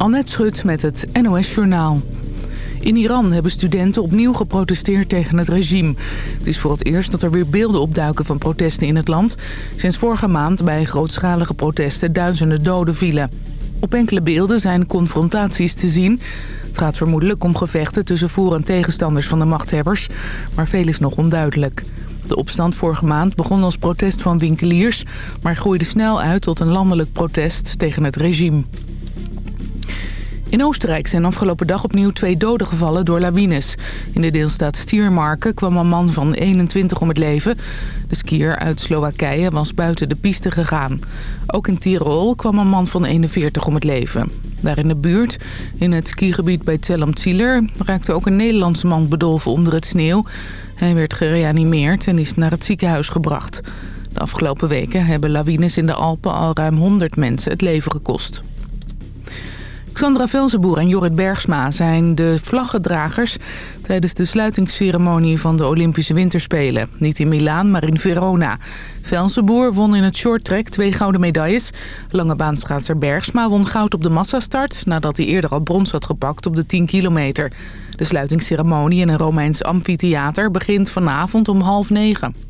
Annette Schut met het NOS Journaal. In Iran hebben studenten opnieuw geprotesteerd tegen het regime. Het is voor het eerst dat er weer beelden opduiken van protesten in het land. Sinds vorige maand bij grootschalige protesten duizenden doden vielen. Op enkele beelden zijn confrontaties te zien. Het gaat vermoedelijk om gevechten tussen voor- en tegenstanders van de machthebbers. Maar veel is nog onduidelijk. De opstand vorige maand begon als protest van winkeliers... maar groeide snel uit tot een landelijk protest tegen het regime. In Oostenrijk zijn afgelopen dag opnieuw twee doden gevallen door lawines. In de deelstaat Stiermarken kwam een man van 21 om het leven. De skier uit Slowakije was buiten de piste gegaan. Ook in Tirol kwam een man van 41 om het leven. Daar in de buurt, in het skigebied bij Zell-am-Zieler... raakte ook een Nederlandse man bedolven onder het sneeuw. Hij werd gereanimeerd en is naar het ziekenhuis gebracht. De afgelopen weken hebben lawines in de Alpen al ruim 100 mensen het leven gekost. Xandra Velzenboer en Jorrit Bergsma zijn de vlaggedragers... tijdens de sluitingsceremonie van de Olympische Winterspelen. Niet in Milaan, maar in Verona. Velzenboer won in het shorttrack twee gouden medailles. Langebaanschaatser Bergsma won goud op de massastart... nadat hij eerder al brons had gepakt op de 10 kilometer. De sluitingsceremonie in een Romeins amfitheater begint vanavond om half negen.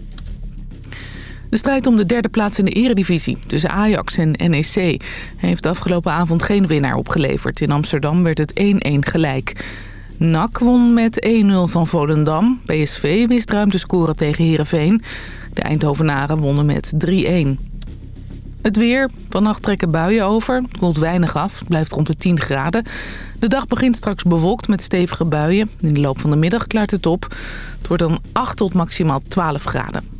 De strijd om de derde plaats in de eredivisie tussen Ajax en NEC... heeft afgelopen avond geen winnaar opgeleverd. In Amsterdam werd het 1-1 gelijk. NAC won met 1-0 van Volendam. PSV wist ruim te scoren tegen Heerenveen. De Eindhovenaren wonnen met 3-1. Het weer. Vannacht trekken buien over. Het koelt weinig af. blijft rond de 10 graden. De dag begint straks bewolkt met stevige buien. In de loop van de middag klaart het op. Het wordt dan 8 tot maximaal 12 graden.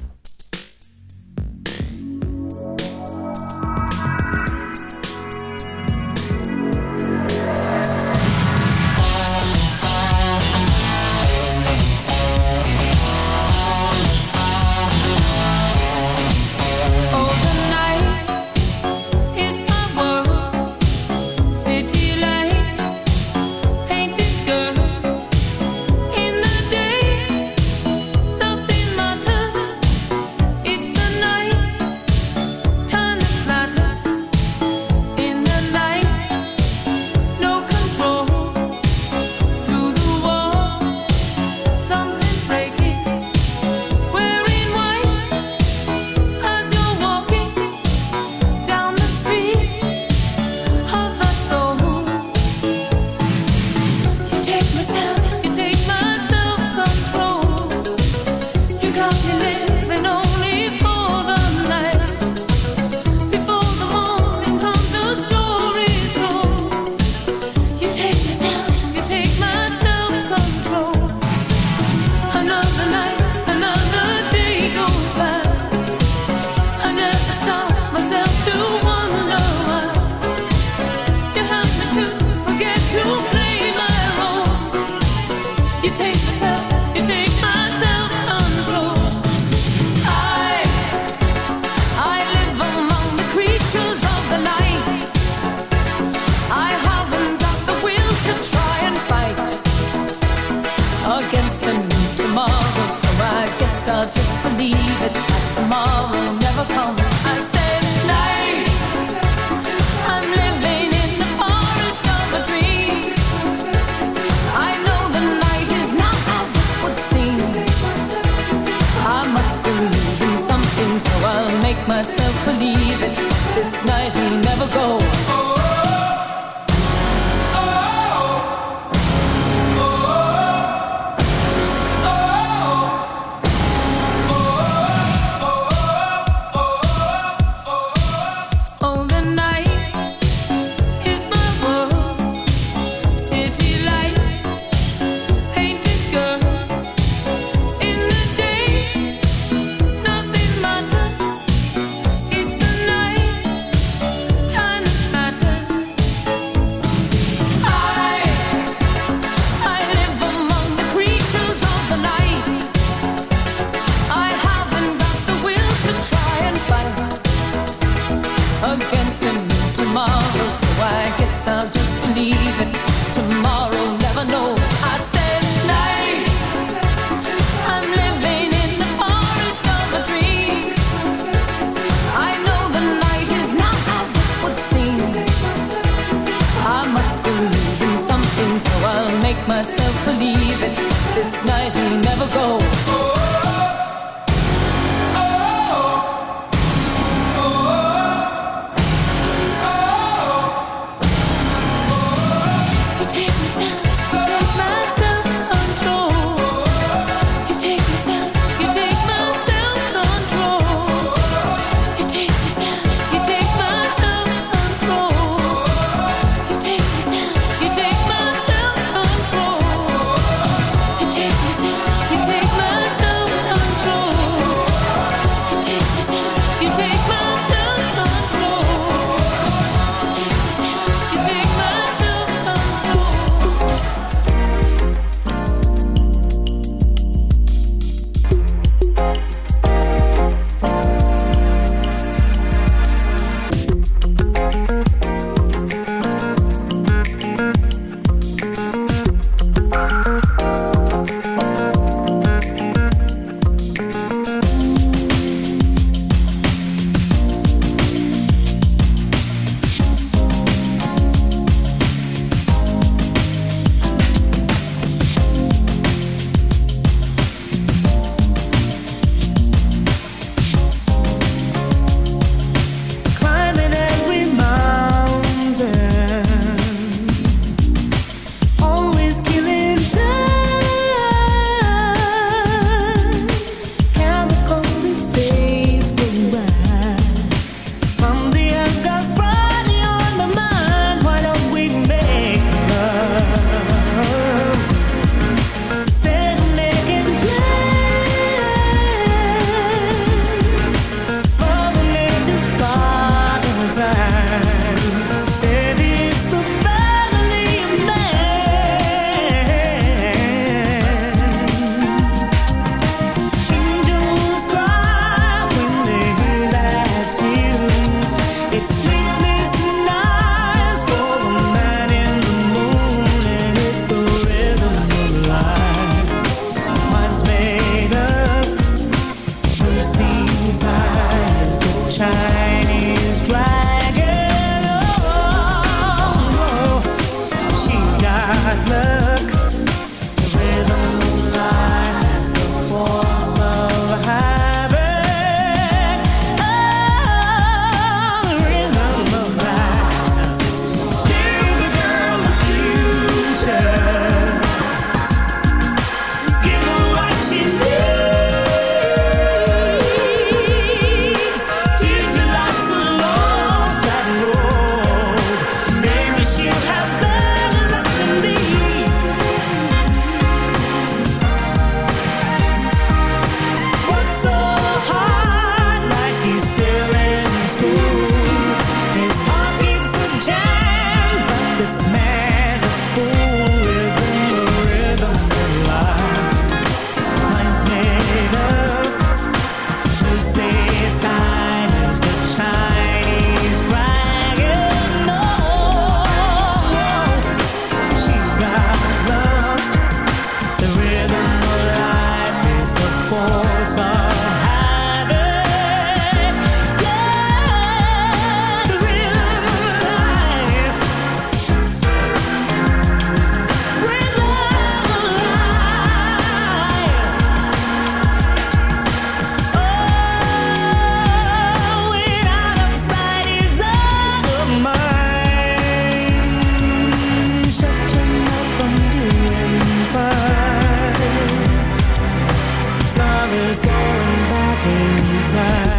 time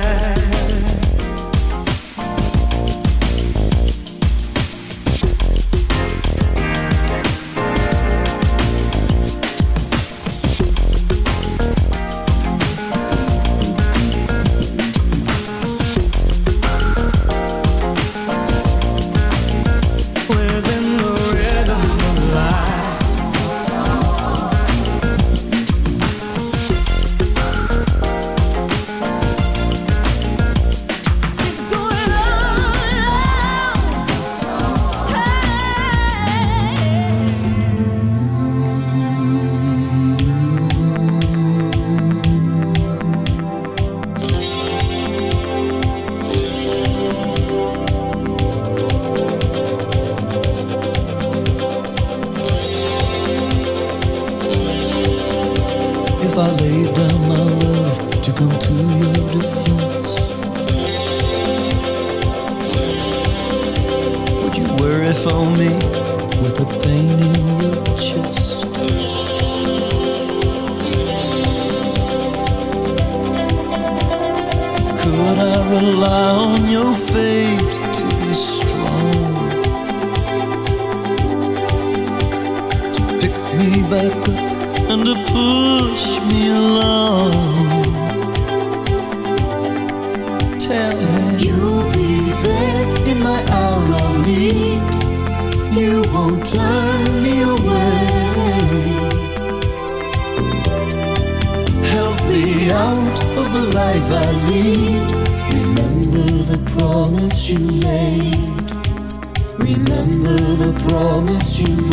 you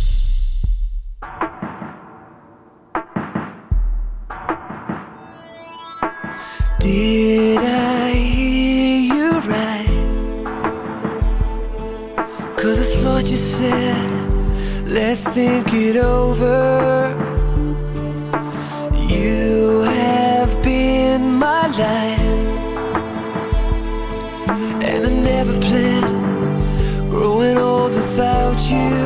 Life, and I never planned growing old without you.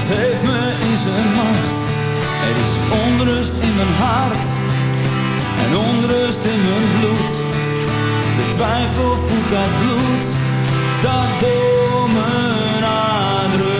Het heeft me in zijn macht. Er is onrust in mijn hart en onrust in mijn bloed. De twijfel voelt dat bloed dat door mijn aderen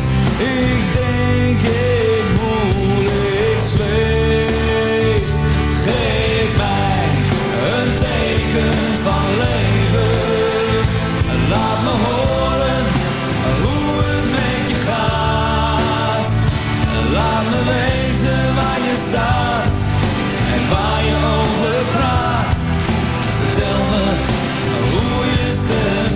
ik denk ik hoe ik zweef. Geef mij een teken van leven. Laat me horen hoe het met je gaat. Laat me weten waar je staat En waar je over praat. Vertel me hoe je sterft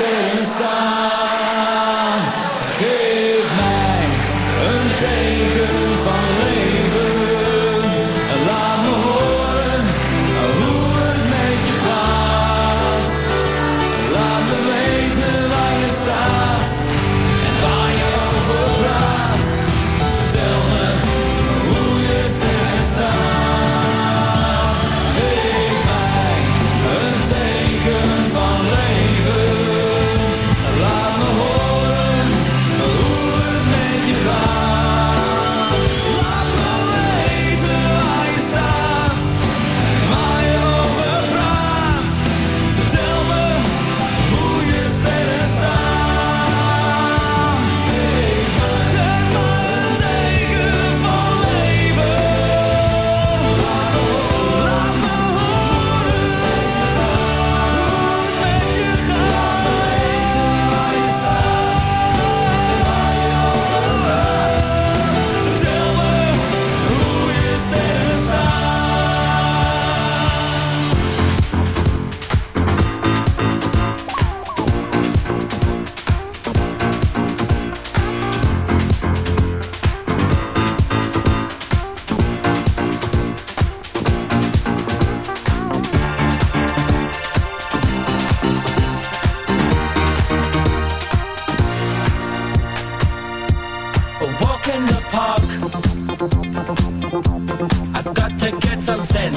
entrevista.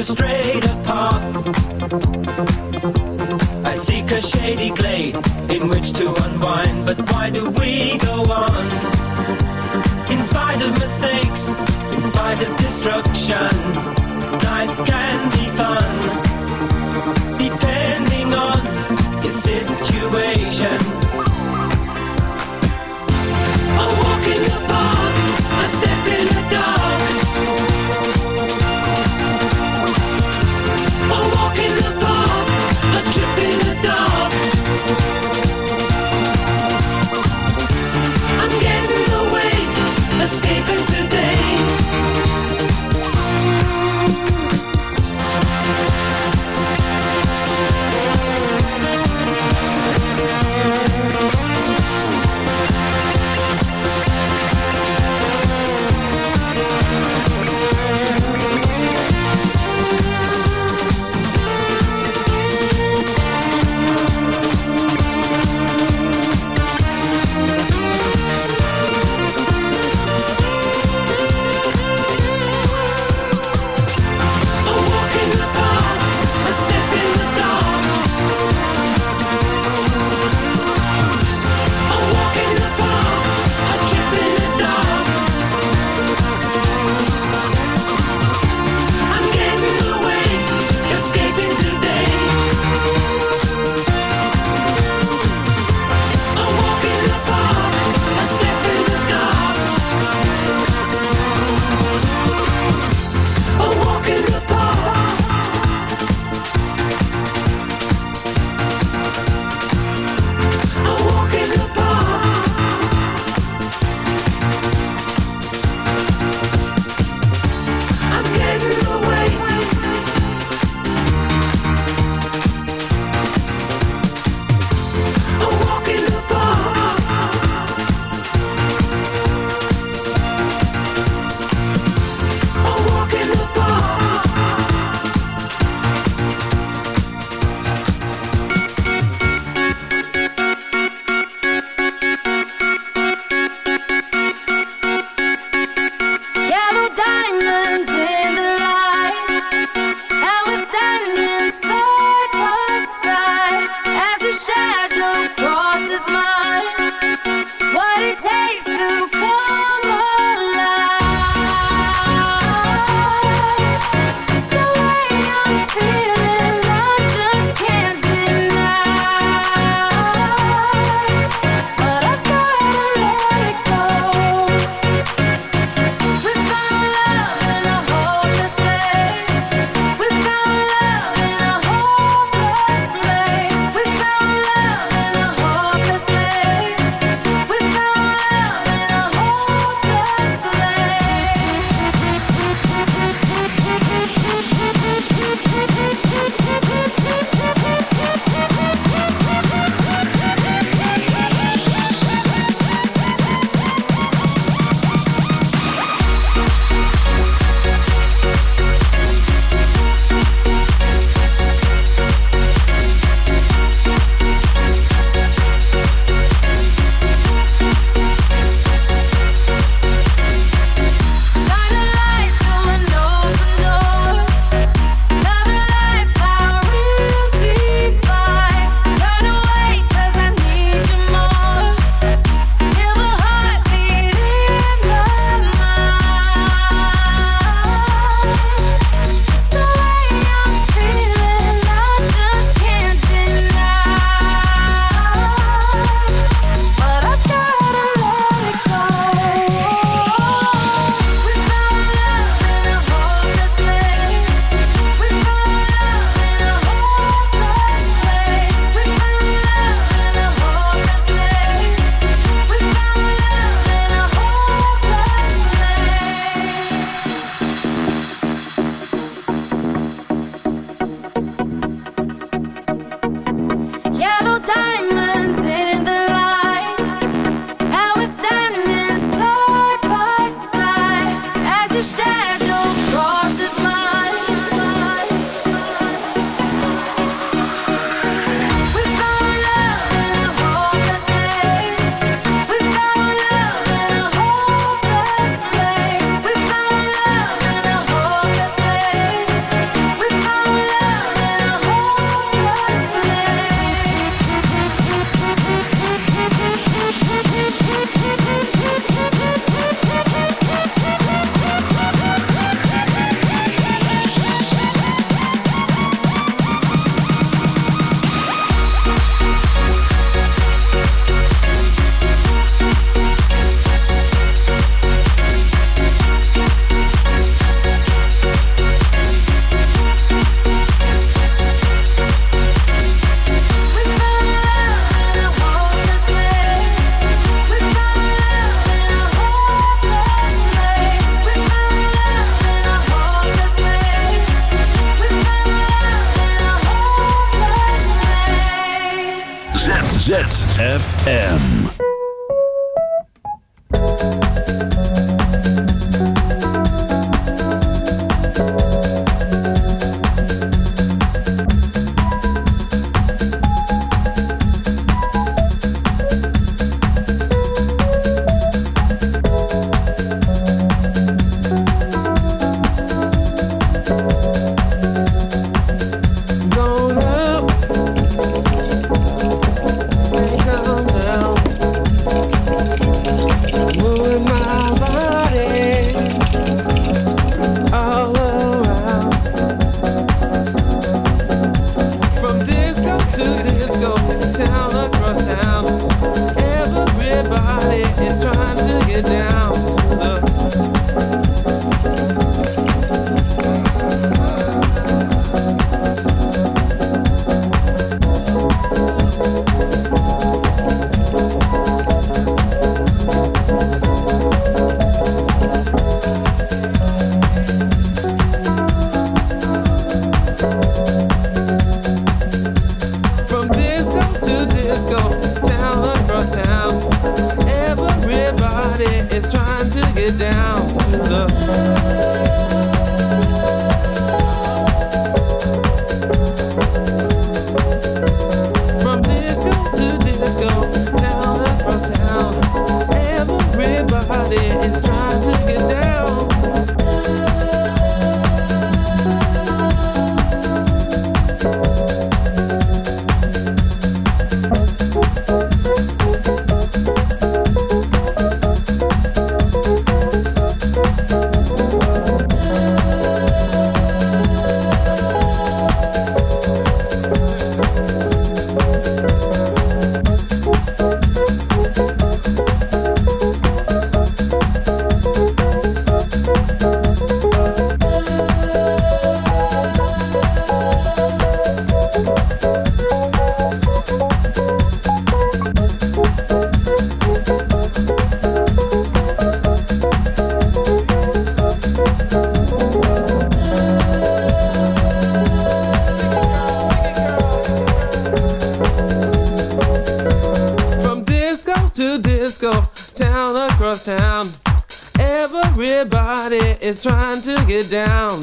a straighter path. I seek a shady glade in which to unwind. But why do we go on? In spite of mistakes, in spite of destruction.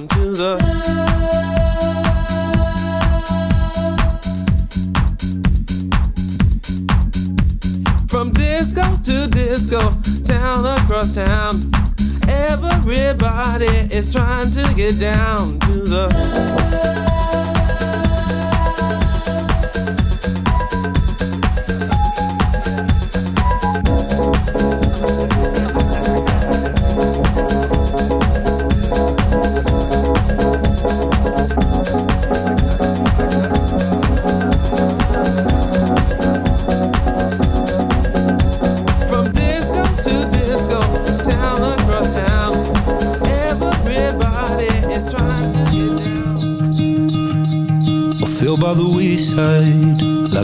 into the. From disco to disco, town across town. Everybody is trying to get down to the.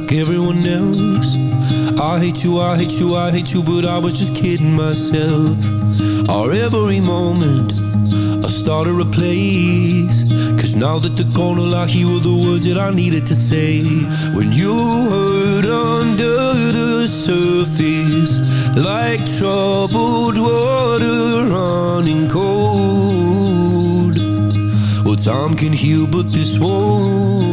like everyone else. I hate you, I hate you, I hate you But I was just kidding myself. Our every moment I started a place. Cause now that the corner light Here were the words that I needed to say. When you heard under the surface Like troubled water running cold. Well, time can heal, but this won't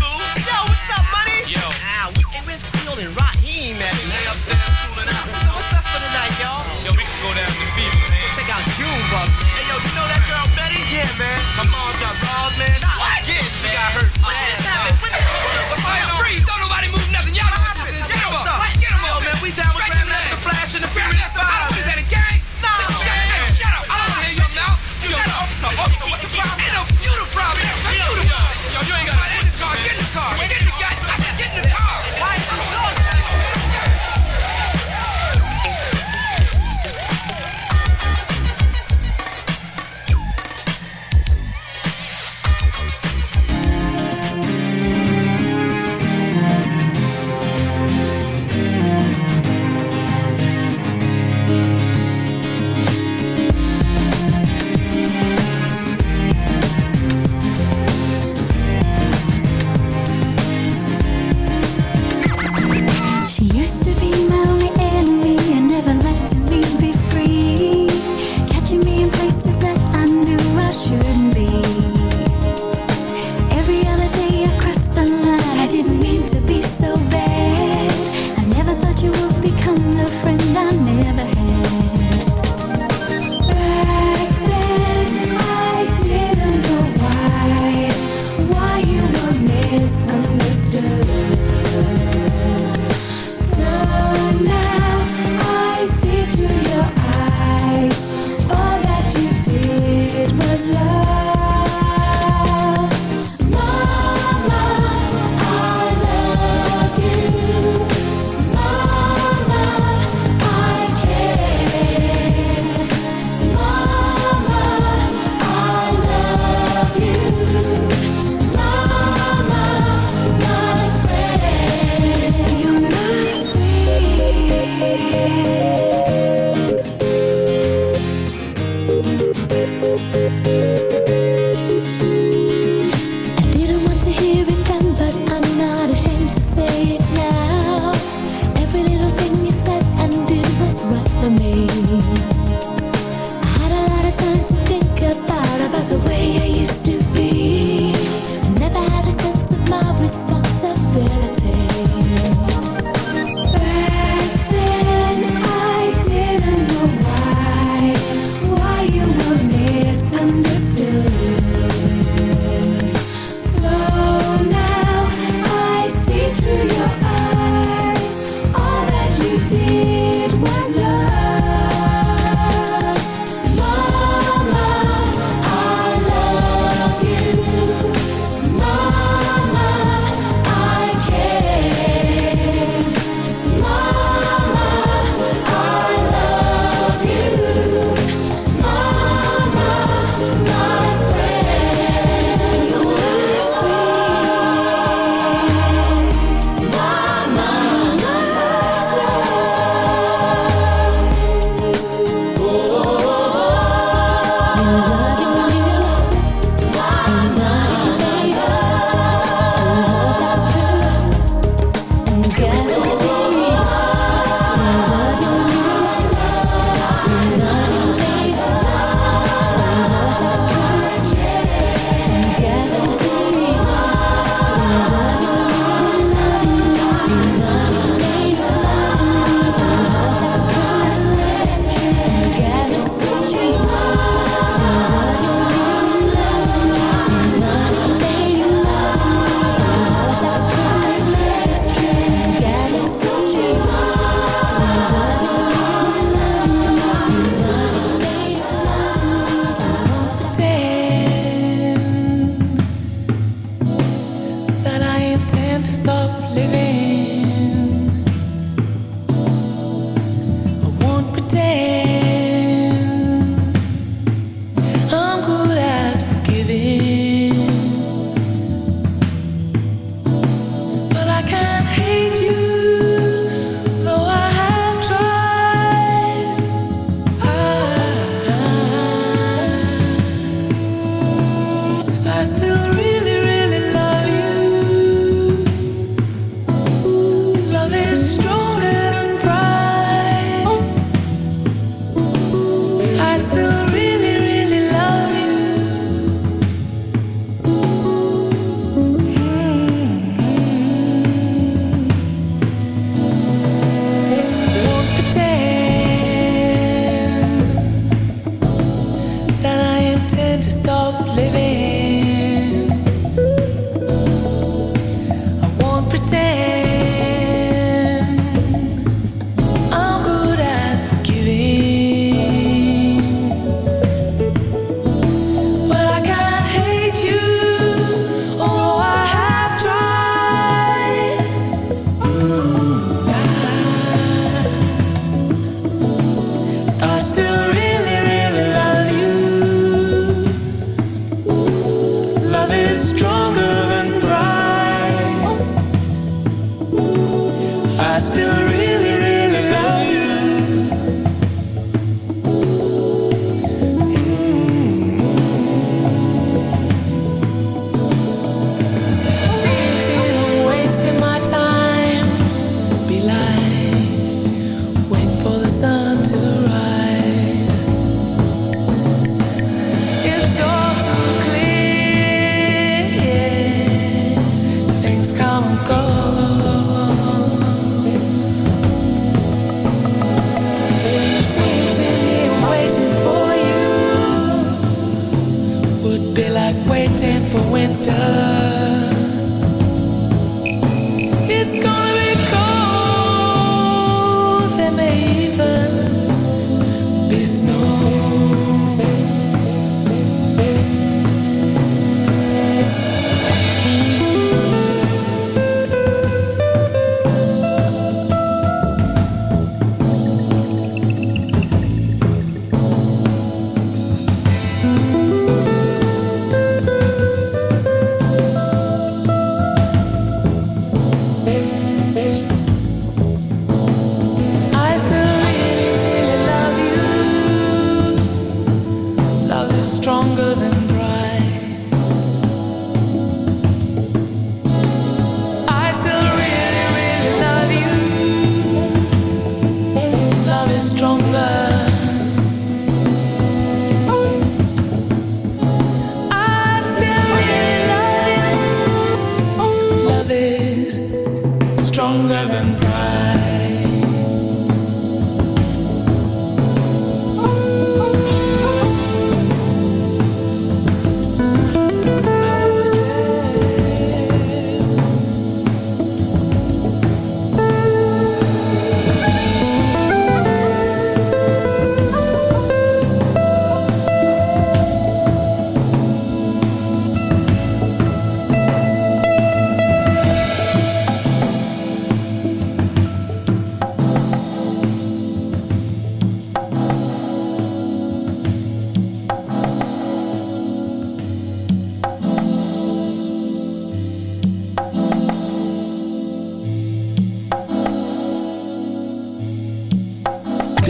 Hey, where's Field and Rahiem, man? Lay upstairs cooling out. So what's up for the night, y'all? Yo, we can go down to Fever, man. Check out Junebug, man. Hey, yo, you know that girl Betty? Yeah, man. My mom got robbed, man. What? Yeah, she got hurt. What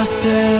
myself